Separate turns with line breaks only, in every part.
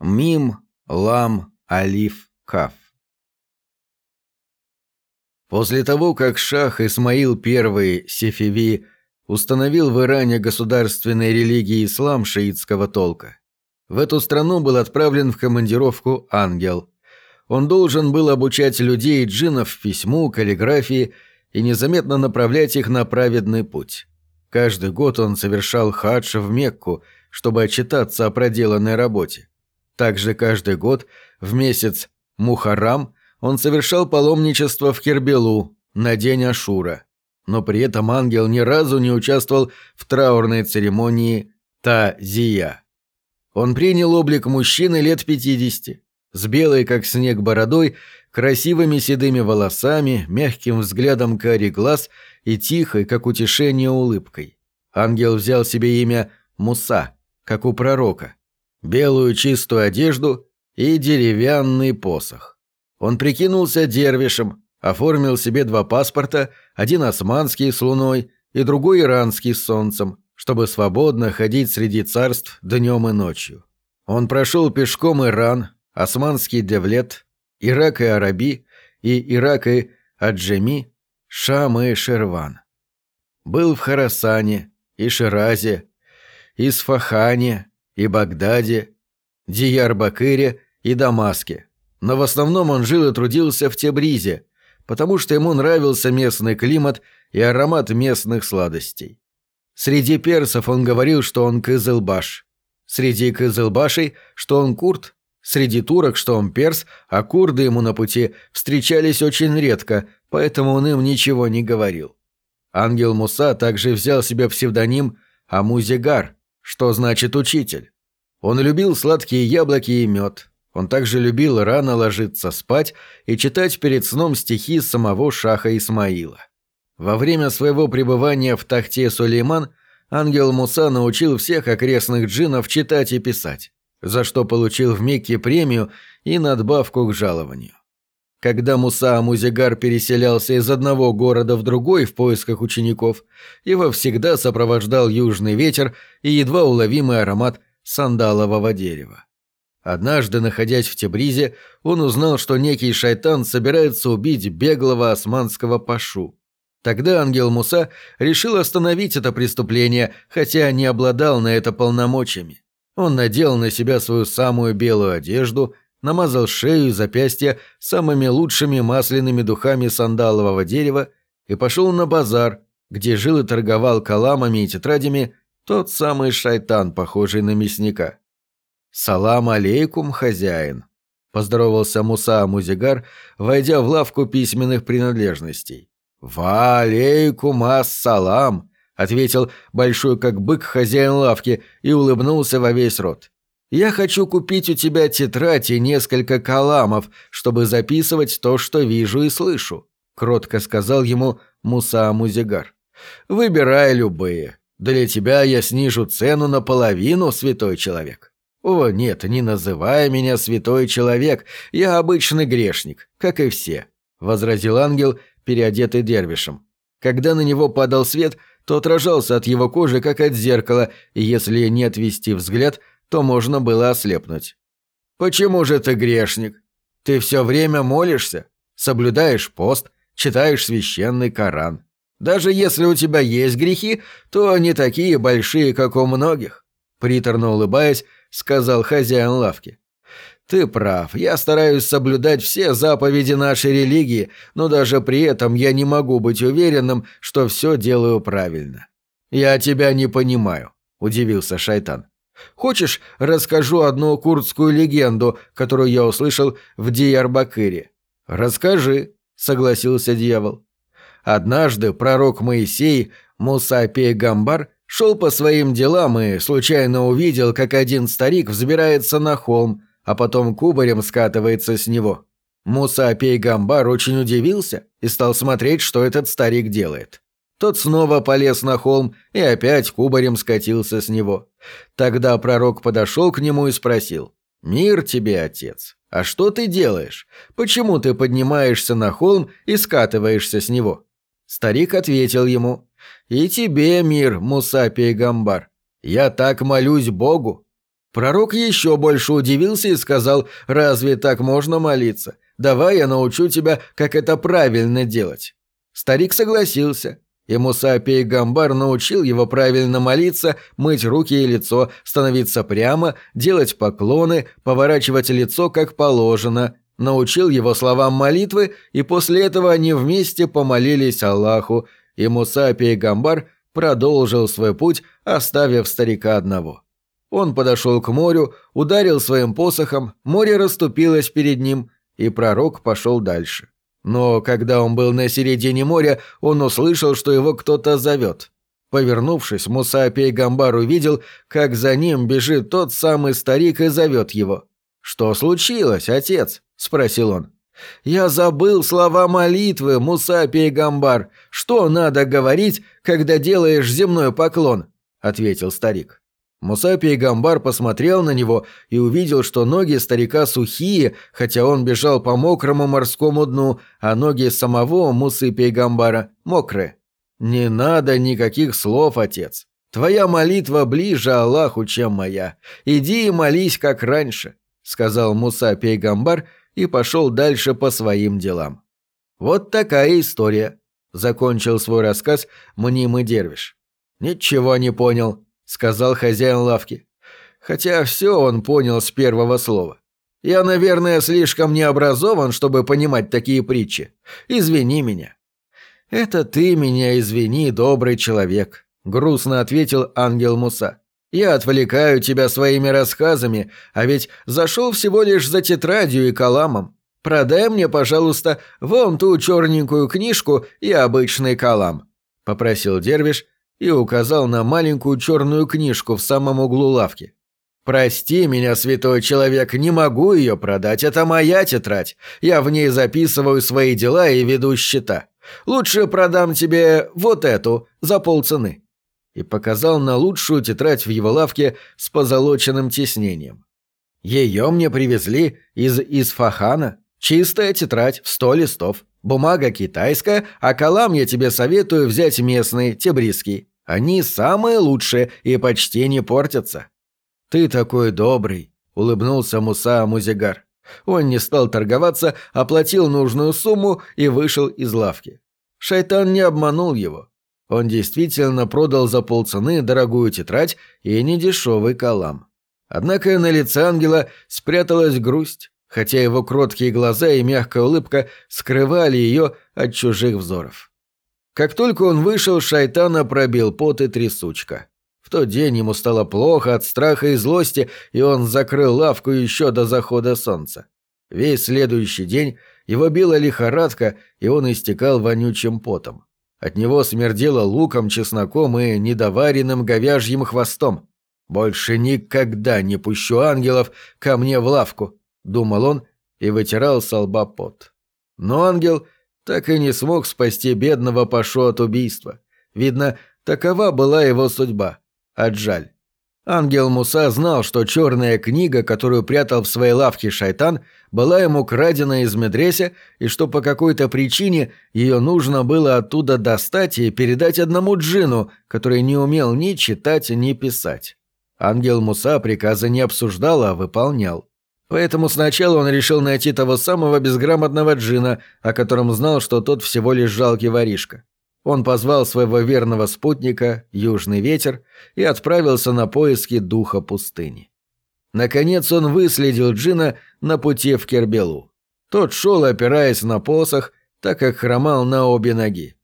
Мим, Лам, Алиф, Каф. После того, как шах Исмаил I Сефеви установил в Иране государственной религии ислам шиитского толка, в эту страну был отправлен в командировку ангел. Он должен был обучать людей и джиннов письму, каллиграфии и незаметно направлять их на праведный путь. Каждый год он совершал хадж в Мекку, чтобы отчитаться о проделанной работе. Также каждый год в месяц Мухаррам он совершал паломничество в Кербелу на день Ашура, но при этом ангел ни разу не участвовал в траурной церемонии Та-Зия. Он принял облик мужчины лет 50, с белой, как снег, бородой, красивыми седыми волосами, мягким взглядом карий глаз и тихой, как утешение, улыбкой. Ангел взял себе имя Муса, как у пророка, белую чистую одежду и деревянный посох. Он прикинулся дервишем, оформил себе два паспорта, один османский с луной и другой иранский с солнцем, чтобы свободно ходить среди царств днем и ночью. Он прошел пешком Иран, османский Девлет, Ирак и Араби, и Ирак и Аджеми, Шам и Шерван. Был в Харасане и Ширазе, Исфахане и Багдаде, Диярбакыре и Дамаске. Но в основном он жил и трудился в Тебризе, потому что ему нравился местный климат и аромат местных сладостей. Среди персов он говорил, что он Кызылбаш. Среди Кызылбашей, что он курд. Среди турок, что он перс, а курды ему на пути встречались очень редко, поэтому он им ничего не говорил. Ангел Муса также взял себе псевдоним Амузигар, что значит «учитель». Он любил сладкие яблоки и мед. Он также любил рано ложиться спать и читать перед сном стихи самого шаха Исмаила. Во время своего пребывания в Тахте Сулейман ангел Муса научил всех окрестных джинов читать и писать, за что получил в Мекке премию и надбавку к жалованию. Когда Муса Амузигар переселялся из одного города в другой в поисках учеников, его всегда сопровождал южный ветер и едва уловимый аромат сандалового дерева. Однажды, находясь в Тебризе, он узнал, что некий шайтан собирается убить беглого османского пашу. Тогда ангел Муса решил остановить это преступление, хотя не обладал на это полномочиями. Он надел на себя свою самую белую одежду, намазал шею и запястья самыми лучшими масляными духами сандалового дерева и пошел на базар, где жил и торговал каламами и тетрадями тот самый шайтан, похожий на мясника. «Салам алейкум, хозяин», — поздоровался Муса Музигар, войдя в лавку письменных принадлежностей. «Ва алейкум ас-салам», — ответил большой как бык хозяин лавки и улыбнулся во весь рот. «Я хочу купить у тебя тетрадь и несколько каламов, чтобы записывать то, что вижу и слышу», — кротко сказал ему Муса Музигар. «Выбирай любые. Для тебя я снижу цену наполовину, святой человек. О, нет, не называй меня святой человек, я обычный грешник, как и все, возразил ангел, переодетый дервишем. Когда на него падал свет, то отражался от его кожи, как от зеркала, и если не отвести взгляд, то можно было ослепнуть. «Почему же ты грешник? Ты все время молишься, соблюдаешь пост, читаешь священный Коран. Даже если у тебя есть грехи, то они такие большие, как у многих», — приторно улыбаясь, сказал хозяин лавки. «Ты прав, я стараюсь соблюдать все заповеди нашей религии, но даже при этом я не могу быть уверенным, что все делаю правильно». «Я тебя не понимаю», — удивился шайтан. «Хочешь, расскажу одну курдскую легенду, которую я услышал в Диярбакыре?» «Расскажи», — согласился дьявол. Однажды пророк Моисей, Муса Пейгамбар, шел по своим делам и случайно увидел, как один старик взбирается на холм, а потом кубарем скатывается с него. Муса Пейгамбар очень удивился и стал смотреть, что этот старик делает. Тот снова полез на холм и опять кубарем скатился с него. Тогда пророк подошел к нему и спросил, «Мир тебе, отец, а что ты делаешь? Почему ты поднимаешься на холм и скатываешься с него?» Старик ответил ему, «И тебе мир, Муса Пейгамбар. Я так молюсь Богу». Пророк еще больше удивился и сказал, «Разве так можно молиться? Давай я научу тебя, как это правильно делать». Старик согласился, и Муса Пейгамбар научил его правильно молиться, мыть руки и лицо, становиться прямо, делать поклоны, поворачивать лицо как положено, научил его словам молитвы, и после этого они вместе помолились Аллаху, и Муса Пейгамбар продолжил свой путь, оставив старика одного. Он подошел к морю, ударил своим посохом, море расступилось перед ним, и пророк пошел дальше. Но когда он был на середине моря, он услышал, что его кто-то зовет. Повернувшись, Муса Пейгамбар увидел, как за ним бежит тот самый старик и зовет его. «Что случилось, отец?» – спросил он. «Я забыл слова молитвы, Муса Пейгамбар. Что надо говорить, когда делаешь земной поклон?» – ответил старик. Муса Пейгамбар посмотрел на него и увидел, что ноги старика сухие, хотя он бежал по мокрому морскому дну, а ноги самого Мусы Пейгамбара мокрые. «Не надо никаких слов, отец. Твоя молитва ближе Аллаху, чем моя. Иди и молись, как раньше», — сказал Муса Пейгамбар и пошел дальше по своим делам. «Вот такая история», — закончил свой рассказ мнимый дервиш. «Ничего не понял», сказал хозяин лавки. Хотя все он понял с первого слова. Я, наверное, слишком необразован, чтобы понимать такие притчи. Извини меня. Это ты меня извини, добрый человек, грустно ответил ангел Муса. Я отвлекаю тебя своими рассказами, а ведь зашел всего лишь за тетрадью и каламом. Продай мне, пожалуйста, вон ту черненькую книжку и обычный калам», — попросил Дервиш, и указал на маленькую черную книжку в самом углу лавки. «Прости меня, святой человек, не могу ее продать, это моя тетрадь. Я в ней записываю свои дела и веду счета. Лучше продам тебе вот эту за полцены». И показал на лучшую тетрадь в его лавке с позолоченным тиснением. Ее мне привезли из Исфахана. Чистая тетрадь в сто листов. Бумага китайская, а калам я тебе советую взять местный, тебриский. Они самые лучшие и почти не портятся». «Ты такой добрый», — улыбнулся Муса Музигар. Он не стал торговаться, оплатил нужную сумму и вышел из лавки. Шайтан не обманул его. Он действительно продал за полцены дорогую тетрадь и недешевый калам. Однако на лице ангела спряталась грусть, хотя его кроткие глаза и мягкая улыбка скрывали ее от чужих взоров. Как только он вышел, шайтана пробил пот и трясучка. В тот день ему стало плохо от страха и злости, и он закрыл лавку еще до захода солнца. Весь следующий день его била лихорадка, и он истекал вонючим потом. От него смердело луком, чесноком и недоваренным говяжьим хвостом. «Больше никогда не пущу ангелов ко мне в лавку», — думал он и вытирал с лба пот. Но ангел так и не смог спасти бедного Пашу от убийства. Видно, такова была его судьба. Аджаль. Ангел Муса знал, что черная книга, которую прятал в своей лавке шайтан, была ему крадена из медресе, и что по какой-то причине ее нужно было оттуда достать и передать одному джину, который не умел ни читать, ни писать. Ангел Муса приказа не обсуждал, а выполнял. Поэтому сначала он решил найти того самого безграмотного джина, о котором знал, что тот всего лишь жалкий воришка. Он позвал своего верного спутника, Южный ветер, и отправился на поиски духа пустыни. Наконец он выследил джина на пути в Кербелу. Тот шел, опираясь на посох, так как хромал на обе ноги.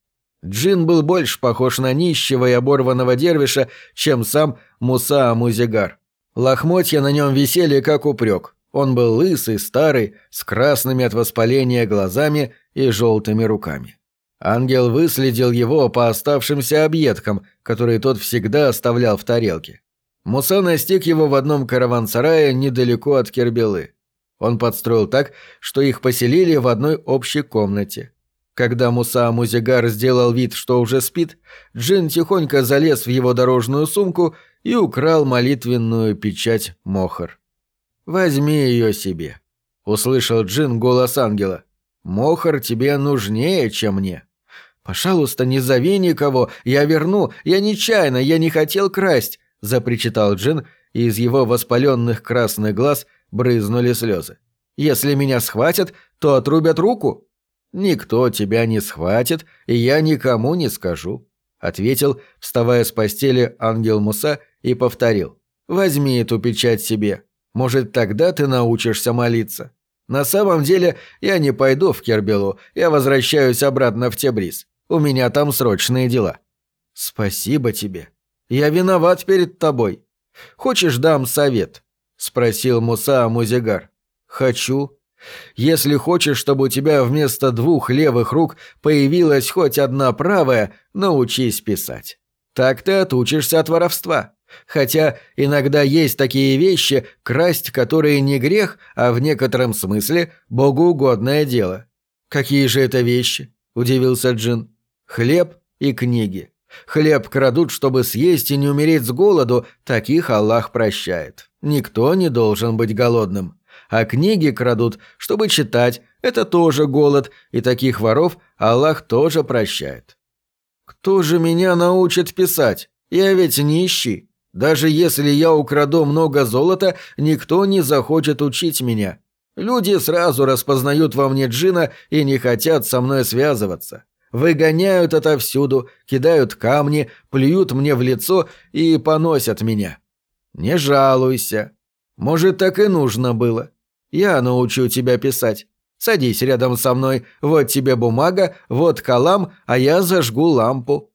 Джин был больше похож на нищего и оборванного дервиша, чем сам Муса Амузигар. Лохмотья на нем висели, как упрек. Он был лысый, старый, с красными от воспаления глазами и желтыми руками. Ангел выследил его по оставшимся объедкам, которые тот всегда оставлял в тарелке. Муса настиг его в одном караван-сарае недалеко от Кербелы. Он подстроил так, что их поселили в одной общей комнате. Когда Муса Музигар сделал вид, что уже спит, Джин тихонько залез в его дорожную сумку и украл молитвенную печать Мохар. «Возьми ее себе», — услышал Джин голос ангела. «Мохар тебе нужнее, чем мне». «Пожалуйста, не зови никого, я верну, я нечаянно, я не хотел красть», — запричитал Джин и из его воспаленных красных глаз брызнули слезы. «Если меня схватят, то отрубят руку?» «Никто тебя не схватит, и я никому не скажу», — ответил, вставая с постели ангел Муса и повторил. «Возьми эту печать себе. Может, тогда ты научишься молиться. На самом деле, я не пойду в Кербелу, я возвращаюсь обратно в Тебриз. У меня там срочные дела». «Спасибо тебе. Я виноват перед тобой. Хочешь, дам совет?» — спросил Муса Амузигар. «Хочу. Если хочешь, чтобы у тебя вместо двух левых рук появилась хоть одна правая, научись писать. Так ты отучишься от воровства. Хотя иногда есть такие вещи, красть которые не грех, а в некотором смысле богоугодное дело. «Какие же это вещи?» – удивился Джин. «Хлеб и книги. Хлеб крадут, чтобы съесть и не умереть с голоду, таких Аллах прощает. Никто не должен быть голодным. А книги крадут, чтобы читать, это тоже голод, и таких воров Аллах тоже прощает. Кто же меня научит писать? Я ведь нищий. Даже если я украду много золота, никто не захочет учить меня. Люди сразу распознают во мне джина и не хотят со мной связываться. Выгоняют отовсюду, кидают камни, плюют мне в лицо и поносят меня. Не жалуйся. Может, так и нужно было. Я научу тебя писать. Садись рядом со мной, вот тебе бумага, вот калам, а я зажгу лампу».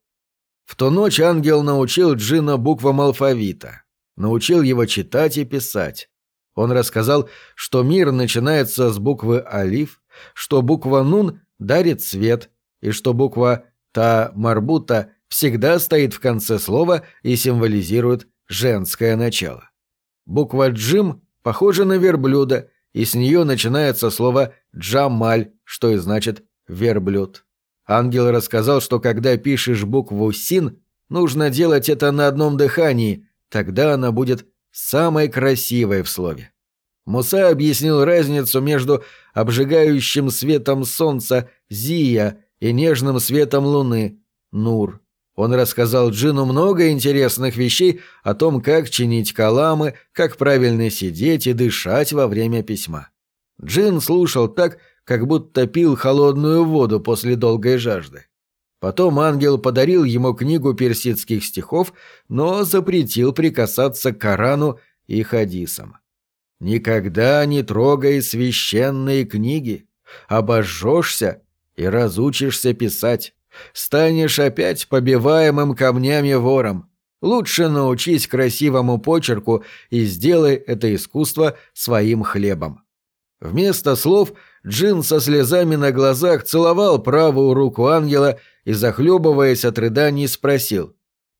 В ту ночь ангел научил Джина буквам алфавита. Научил его читать и писать. Он рассказал, что мир начинается с буквы «Алиф», что буква «Нун» дарит свет – и что буква «та» марбута всегда стоит в конце слова и символизирует женское начало. Буква «джим» похожа на верблюда, и с нее начинается слово «джамаль», что и значит «верблюд». Ангел рассказал, что когда пишешь букву «син», нужно делать это на одном дыхании, тогда она будет самой красивой в слове. Муса объяснил разницу между обжигающим светом солнца Зия и нежным светом луны – Нур. Он рассказал Джину много интересных вещей о том, как чинить каламы, как правильно сидеть и дышать во время письма. Джин слушал так, как будто пил холодную воду после долгой жажды. Потом ангел подарил ему книгу персидских стихов, но запретил прикасаться к Корану и хадисам. «Никогда не трогай священные книги. Обожжешься и разучишься писать. Станешь опять побиваемым камнями вором. Лучше научись красивому почерку и сделай это искусство своим хлебом. Вместо слов Джин со слезами на глазах целовал правую руку ангела и, захлебываясь от рыданий, спросил.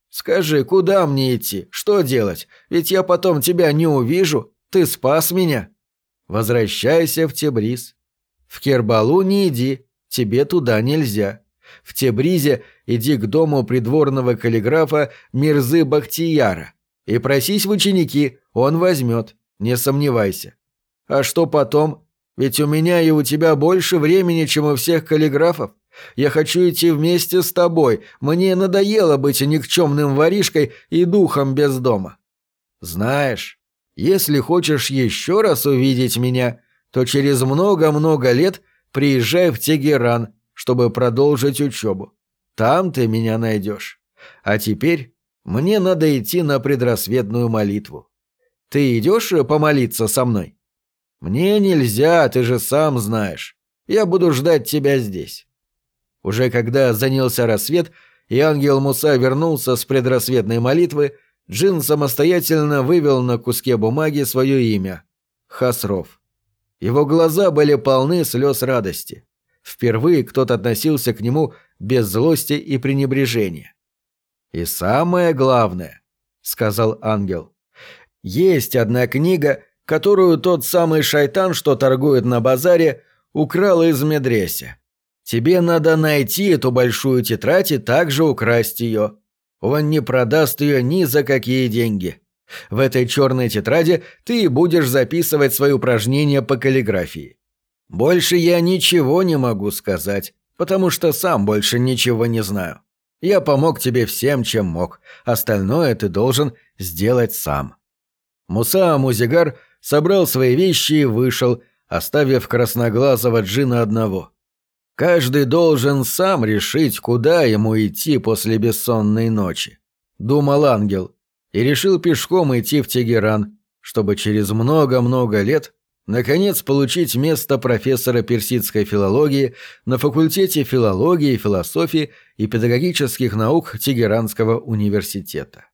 «Скажи, куда мне идти? Что делать? Ведь я потом тебя не увижу. Ты спас меня». «Возвращайся в Тебриз. В Кербалу не иди тебе туда нельзя. В Тебризе иди к дому придворного каллиграфа Мирзы Бахтияра и просись в ученики, он возьмет, не сомневайся. А что потом? Ведь у меня и у тебя больше времени, чем у всех каллиграфов. Я хочу идти вместе с тобой. Мне надоело быть никчемным воришкой и духом без дома. Знаешь, если хочешь еще раз увидеть меня, то через много-много лет приезжай в Тегеран, чтобы продолжить учебу. Там ты меня найдешь. А теперь мне надо идти на предрассветную молитву. Ты идешь помолиться со мной? Мне нельзя, ты же сам знаешь. Я буду ждать тебя здесь. Уже когда занялся рассвет, и ангел Муса вернулся с предрассветной молитвы, Джин самостоятельно вывел на куске бумаги свое имя — Хасров. Его глаза были полны слез радости. Впервые кто-то относился к нему без злости и пренебрежения. «И самое главное», — сказал ангел, — «есть одна книга, которую тот самый шайтан, что торгует на базаре, украл из медресе. Тебе надо найти эту большую тетрадь и также украсть ее. Он не продаст ее ни за какие деньги. В этой черной тетради ты будешь записывать свои упражнения по каллиграфии. Больше я ничего не могу сказать, потому что сам больше ничего не знаю. Я помог тебе всем, чем мог. Остальное ты должен сделать сам. Муса Музигар собрал свои вещи и вышел, оставив красноглазого джина одного. Каждый должен сам решить, куда ему идти после бессонной ночи. Думал ангел. И решил пешком идти в Тегеран, чтобы через много-много лет наконец получить место профессора персидской филологии на факультете филологии, философии и педагогических наук Тегеранского университета.